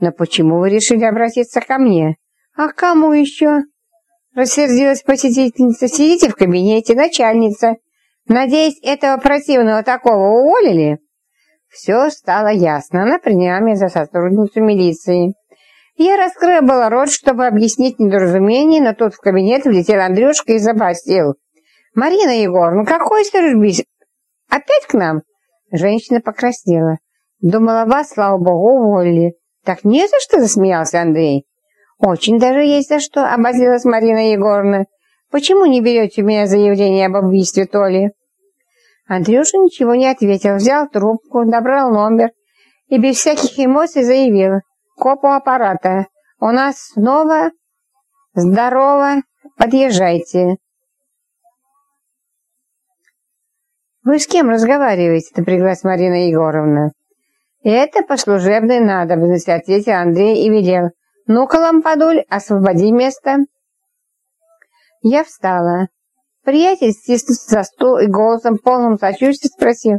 Но почему вы решили обратиться ко мне? А кому еще? Рассердилась посетительница. Сидите в кабинете, начальница. Надеюсь, этого противного такого уволили? Все стало ясно. Она приняла меня за сотрудницу милиции. Я раскрыла было рот, чтобы объяснить недоразумение, но тут в кабинет влетел Андрюшка и забастил. «Марина Егоровна, какой сюрприз? Опять к нам?» Женщина покраснела. «Думала, вас, слава богу, уволили». «Так не за что?» — засмеялся Андрей. «Очень даже есть за что», — обозлилась Марина Егоровна. «Почему не берете у меня заявление об убийстве Толи?» Андрюша ничего не ответил, взял трубку, набрал номер и без всяких эмоций заявил. «Копу аппарата. У нас снова здорово. Подъезжайте». «Вы с кем разговариваете?» — напряглась Марина Егоровна. «Это по служебной надобности», — ответил Андрей и велел. «Ну-ка, лампадуль, освободи место». Я встала. Приятель стиснулся за стул и голосом полным сочувствия спросил.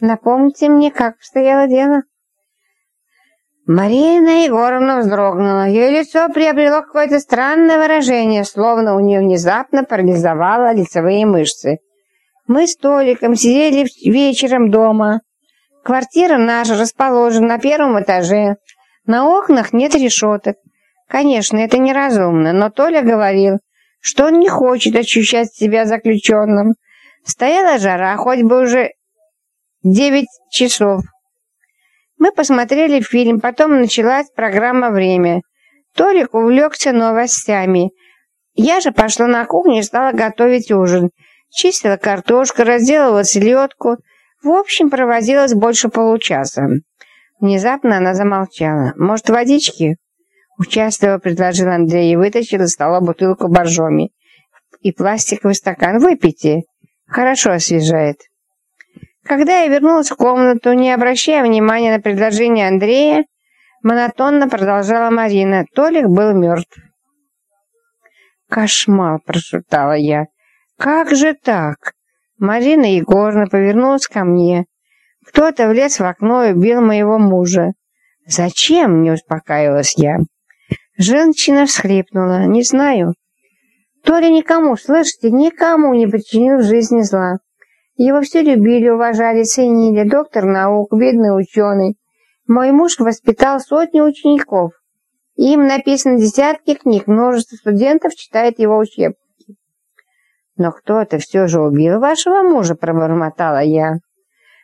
«Напомните мне, как обстояло дело?» Марина Егоровна вздрогнула. Ее лицо приобрело какое-то странное выражение, словно у нее внезапно парализовало лицевые мышцы. Мы с Толиком сидели вечером дома. Квартира наша расположена на первом этаже. На окнах нет решеток. Конечно, это неразумно, но Толя говорил, что он не хочет ощущать себя заключенным. Стояла жара, хоть бы уже девять часов. Мы посмотрели фильм, потом началась программа «Время». Толик увлекся новостями. Я же пошла на кухню и стала готовить ужин. Чистила картошку, разделывала селедку. В общем, провозилась больше получаса. Внезапно она замолчала. «Может, водички?» Участливо предложил Андрей и вытащил из стола бутылку боржоми и пластиковый стакан. «Выпейте. Хорошо освежает». Когда я вернулась в комнату, не обращая внимания на предложение Андрея, монотонно продолжала Марина. Толик был мертв. «Кошмар!» – прошептала я. «Как же так?» Марина Егоровна повернулась ко мне. «Кто-то влез в окно и убил моего мужа». «Зачем?» – не успокаивалась я. Женщина всхлипнула. «Не знаю. То ли никому, слышите, никому не причинил жизни зла. Его все любили, уважали, ценили. Доктор наук, видный ученый. Мой муж воспитал сотни учеников. Им написано десятки книг, множество студентов читает его учебники. «Но кто-то все же убил вашего мужа», — пробормотала я.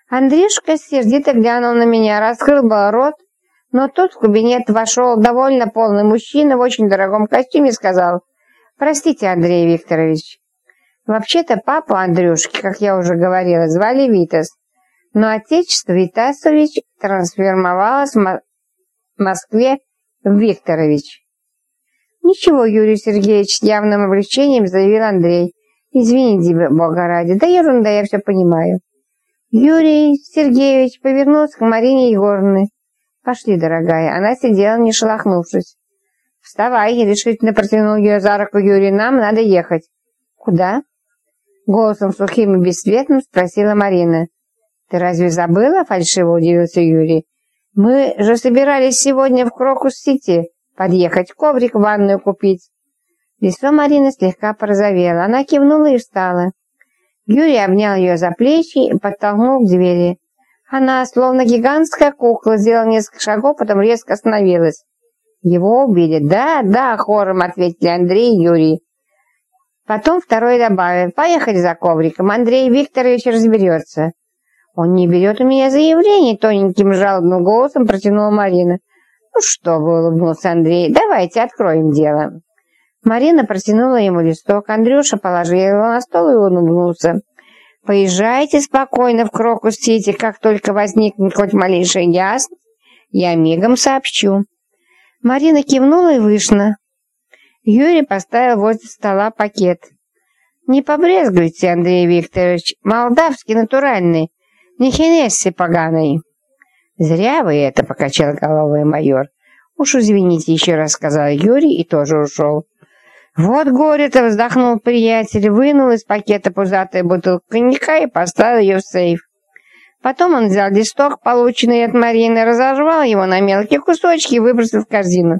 Андрюшка сердито глянул на меня, раскрыл был рот, но тут в кабинет вошел довольно полный мужчина в очень дорогом костюме и сказал, «Простите, Андрей Викторович, вообще-то папу Андрюшки, как я уже говорила, звали Витас, но отечество Витасович трансформовалось в Москве в Викторович». «Ничего, Юрий Сергеевич, явным облегчением заявил Андрей. Извините, Бога ради, да ерунда, я все понимаю». Юрий Сергеевич повернулся к Марине Егоровне. «Пошли, дорогая». Она сидела, не шелохнувшись. «Вставай!» — решительно протянул ее за руку Юрий. «Нам надо ехать». «Куда?» Голосом сухим и бесцветным спросила Марина. «Ты разве забыла?» — фальшиво удивился Юрий. «Мы же собирались сегодня в Крокус-Сити подъехать, коврик в ванную купить». Лицо Марины слегка порозовело. Она кивнула и встала. Юрий обнял ее за плечи и подтолкнул к двери. Она, словно гигантская кукла, сделала несколько шагов, потом резко остановилась. Его убили. Да, да, хором ответили Андрей и Юрий. Потом второй добавил. Поехали за ковриком. Андрей Викторович разберется. Он не берет у меня заявление, тоненьким жалобным голосом протянула Марина. Ну что вы, улыбнулся Андрей, давайте откроем дело. Марина протянула ему листок, Андрюша положил его на стол и улыбнулся. Поезжайте спокойно в Крокус-Сити, как только возникнет хоть малейшая ясность, я мигом сообщу». Марина кивнула и вышла. Юрий поставил возле стола пакет. «Не побрезгуйте, Андрей Викторович, молдавский натуральный, не хинесси поганый». «Зря вы это», — покачал головой майор. «Уж извините, еще раз сказал Юрий и тоже ушел». «Вот горе-то!» — вздохнул приятель, вынул из пакета пузатую бутылку коньяка и поставил ее в сейф. Потом он взял листок, полученный от Марины, разорвал его на мелкие кусочки и выбросил в корзину.